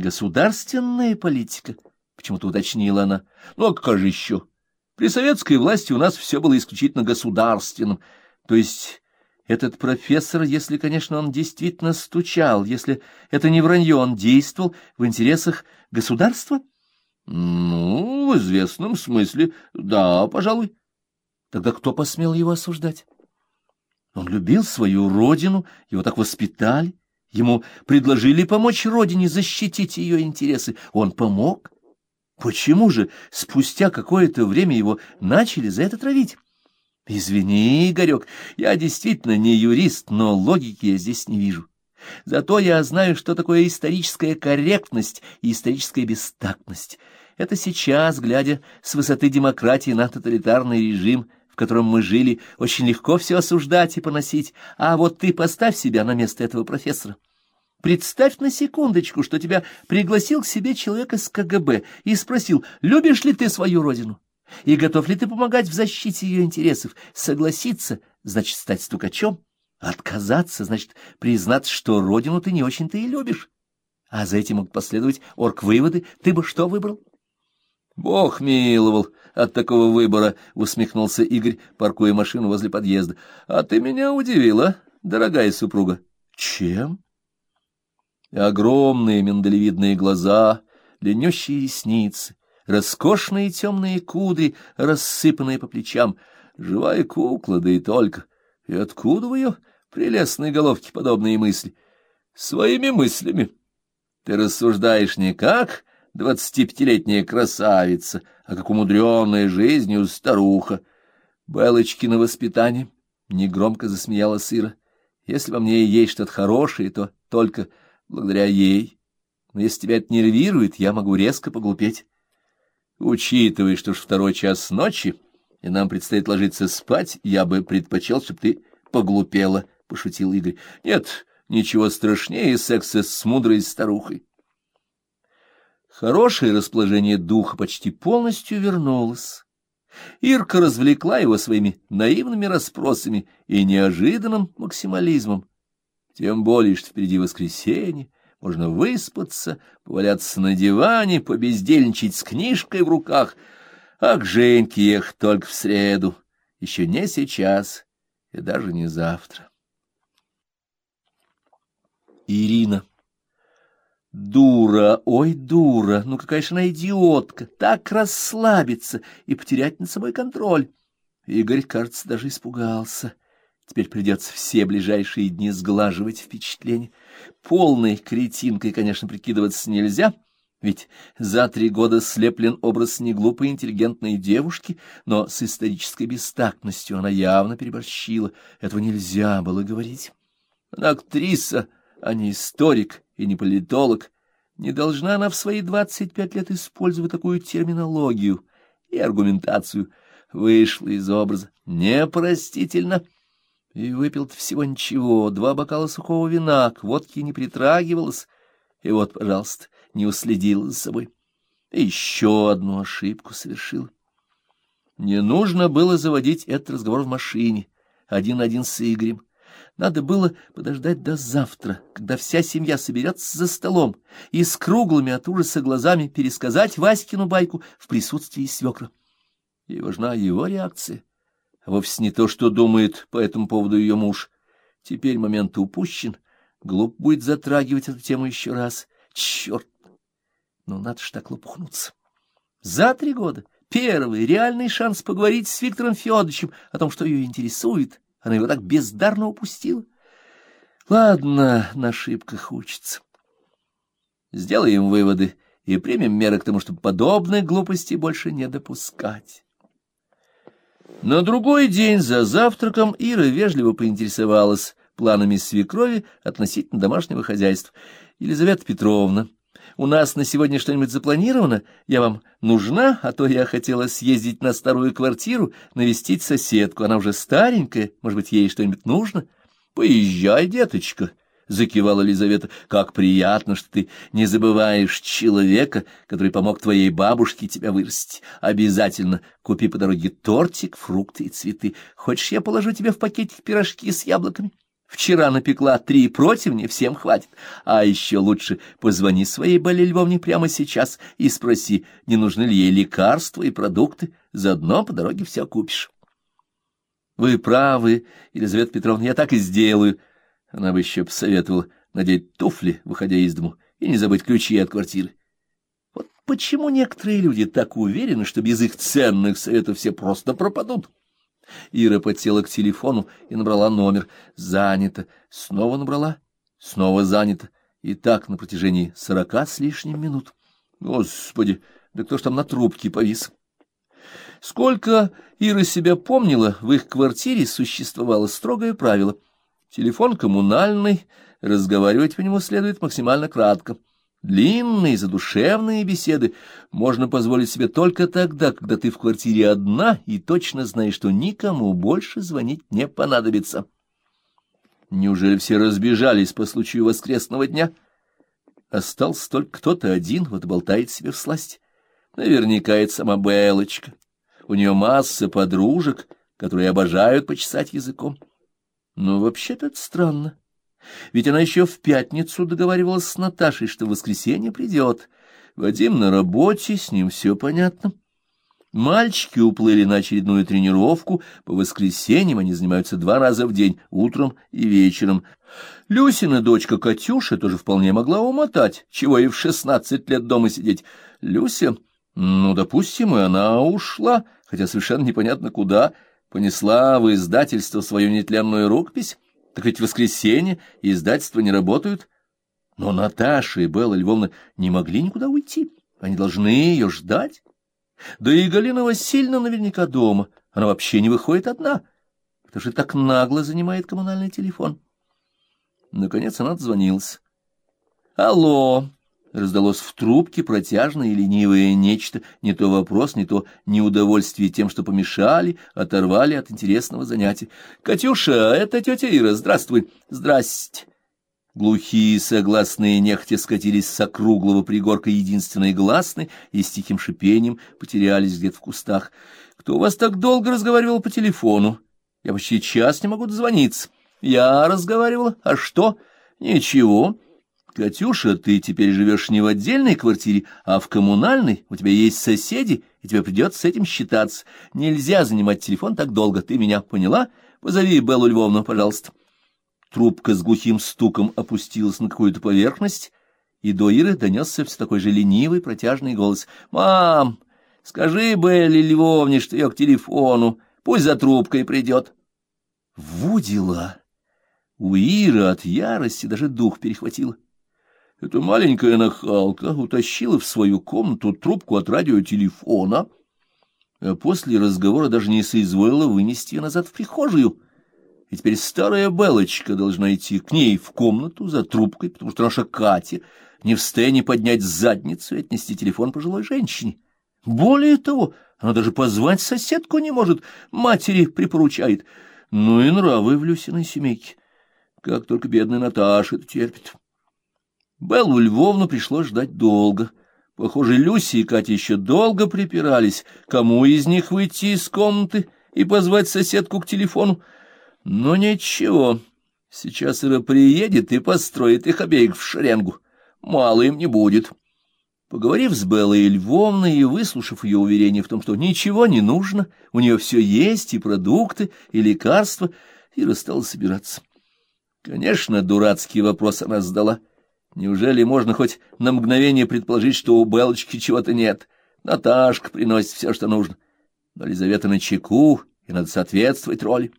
Государственная политика, почему-то уточнила она. Ну, а как же еще? При советской власти у нас все было исключительно государственным. То есть этот профессор, если, конечно, он действительно стучал, если это не вранье, он действовал в интересах государства? Ну, в известном смысле, да, пожалуй. Тогда кто посмел его осуждать? Он любил свою родину, его так воспитали. Ему предложили помочь родине защитить ее интересы. Он помог. Почему же спустя какое-то время его начали за это травить? Извини, Игорек, я действительно не юрист, но логики я здесь не вижу. Зато я знаю, что такое историческая корректность и историческая бестактность. Это сейчас, глядя с высоты демократии на тоталитарный режим, котором мы жили, очень легко все осуждать и поносить. А вот ты поставь себя на место этого профессора. Представь на секундочку, что тебя пригласил к себе человек из КГБ и спросил, любишь ли ты свою родину? И готов ли ты помогать в защите ее интересов? Согласиться — значит стать стукачом. Отказаться — значит признаться, что родину ты не очень-то и любишь. А за этим могут последовать орг-выводы. Ты бы что выбрал? — Бог миловал от такого выбора, — усмехнулся Игорь, паркуя машину возле подъезда. — А ты меня удивила, дорогая супруга. — Чем? Огромные миндалевидные глаза, длиннющие ресницы, роскошные темные кудри, рассыпанные по плечам. Живая кукла, да и только. И откуда в ее прелестной головке подобные мысли? Своими мыслями. Ты рассуждаешь не как двадцатипятилетняя красавица, а как умудренная жизнью старуха. Белочкино воспитание негромко засмеяла сыра. Если во мне и есть что-то хорошее, то только благодаря ей. Но если тебя это нервирует, я могу резко поглупеть. Учитывая, что ж второй час ночи, и нам предстоит ложиться спать, я бы предпочел, чтобы ты поглупела, — пошутил Игорь. — Нет, ничего страшнее секса с мудрой старухой. Хорошее расположение духа почти полностью вернулось. Ирка развлекла его своими наивными расспросами и неожиданным максимализмом. Тем более, что впереди воскресенье, можно выспаться, поваляться на диване, побездельничать с книжкой в руках, а к Женьке ехать только в среду, еще не сейчас и даже не завтра. Ирина. Дура, ой, дура, ну какая же она идиотка, так расслабиться и потерять над собой контроль. Игорь, кажется, даже испугался. Теперь придется все ближайшие дни сглаживать впечатление. Полной кретинкой, конечно, прикидываться нельзя, ведь за три года слеплен образ неглупой интеллигентной девушки, но с исторической бестактностью она явно переборщила. Этого нельзя было говорить. Она актриса, а не историк и не политолог. Не должна она в свои двадцать пять лет использовать такую терминологию и аргументацию. Вышла из образа. Непростительно. И выпил-то всего ничего, два бокала сухого вина, к водке не притрагивалась. И вот, пожалуйста, не уследил за собой. И еще одну ошибку совершил. Не нужно было заводить этот разговор в машине, один на один с Игорем. Надо было подождать до завтра, когда вся семья соберется за столом и с круглыми от ужаса глазами пересказать Васькину байку в присутствии свекра. И важна его реакция а вовсе не то, что думает по этому поводу ее муж. Теперь момент упущен, глуп будет затрагивать эту тему еще раз. Черт! Ну, надо ж так лопухнуться. За три года первый реальный шанс поговорить с Виктором Федоровичем о том, что ее интересует. Она его так бездарно упустила. Ладно, на ошибках учится. Сделаем выводы и примем меры к тому, чтобы подобной глупости больше не допускать. На другой день за завтраком Ира вежливо поинтересовалась планами свекрови относительно домашнего хозяйства. Елизавета Петровна, у нас на сегодня что-нибудь запланировано? Я вам нужна, а то я хотела съездить на старую квартиру, навестить соседку. Она уже старенькая, может быть, ей что-нибудь нужно? Поезжай, деточка, закивала Лизавета. Как приятно, что ты не забываешь человека, который помог твоей бабушке тебя вырастить. Обязательно купи по дороге тортик, фрукты и цветы. Хочешь, я положу тебе в пакетик пирожки с яблоками? Вчера напекла три противня, всем хватит. А еще лучше позвони своей Бале Львовне прямо сейчас и спроси, не нужны ли ей лекарства и продукты. Заодно по дороге все купишь. Вы правы, Елизавета Петровна, я так и сделаю. Она бы еще посоветовала надеть туфли, выходя из дому, и не забыть ключи от квартиры. Вот почему некоторые люди так уверены, что без их ценных советов все просто пропадут? Ира подсела к телефону и набрала номер. Занято. Снова набрала. Снова занято. И так на протяжении сорока с лишним минут. Господи, да кто ж там на трубке повис? Сколько Ира себя помнила, в их квартире существовало строгое правило. Телефон коммунальный, разговаривать по нему следует максимально кратко. Длинные задушевные беседы можно позволить себе только тогда, когда ты в квартире одна и точно знаешь, что никому больше звонить не понадобится. Неужели все разбежались по случаю воскресного дня? Остался только кто-то один, вот болтает себе в сласть. Наверняка это сама Белочка. У нее масса подружек, которые обожают почесать языком. Но вообще-то это странно. Ведь она еще в пятницу договаривалась с Наташей, что в воскресенье придет. Вадим на работе, с ним все понятно. Мальчики уплыли на очередную тренировку. По воскресеньям они занимаются два раза в день, утром и вечером. Люсина дочка Катюша тоже вполне могла умотать, чего и в шестнадцать лет дома сидеть. Люся, ну, допустим, и она ушла, хотя совершенно непонятно куда, понесла в издательство свою нетленную рукопись. Так ведь в воскресенье издательства не работают. Но Наташа и Белла Львовна не могли никуда уйти. Они должны ее ждать. Да и Галина Васильевна наверняка дома. Она вообще не выходит одна, потому что так нагло занимает коммунальный телефон. Наконец она отзвонилась. «Алло!» Раздалось в трубке протяжное и ленивое нечто, не то вопрос, не то неудовольствие тем, что помешали, оторвали от интересного занятия. «Катюша, это тетя Ира, здравствуй!» «Здрасте!» Глухие согласные нехотя скатились с округлого пригорка единственной гласной и с тихим шипением потерялись где-то в кустах. «Кто у вас так долго разговаривал по телефону? Я почти час не могу дозвониться». «Я разговаривала. А что?» «Ничего». Катюша, ты теперь живешь не в отдельной квартире, а в коммунальной, у тебя есть соседи, и тебе придется с этим считаться. Нельзя занимать телефон так долго, ты меня поняла? Позови Беллу Львовну, пожалуйста. Трубка с глухим стуком опустилась на какую-то поверхность, и до Иры донесся все такой же ленивый протяжный голос. «Мам, скажи Белле Львовне, что я к телефону, пусть за трубкой придет». Вудила! У Иры от ярости даже дух перехватило. Эта маленькая нахалка утащила в свою комнату трубку от радиотелефона, а после разговора даже не соизволила вынести ее назад в прихожую. И теперь старая Белочка должна идти к ней в комнату за трубкой, потому что наша Катя не в состоянии поднять задницу и отнести телефон пожилой женщине. Более того, она даже позвать соседку не может, матери припоручает. Ну и нравы в Люсиной семейке. Как только бедная Наташа это терпит. Беллу Львовну пришлось ждать долго. Похоже, Люси и Катя еще долго припирались, кому из них выйти из комнаты и позвать соседку к телефону. Но ничего, сейчас Ира приедет и построит их обеих в шеренгу. Мало им не будет. Поговорив с Беллой Львовной и выслушав ее уверение в том, что ничего не нужно, у нее все есть, и продукты, и лекарства, Ира стала собираться. Конечно, дурацкий вопрос она задала — Неужели можно хоть на мгновение предположить, что у Белочки чего-то нет? Наташка приносит все, что нужно. Но Лизавета на чеку, и надо соответствовать роли.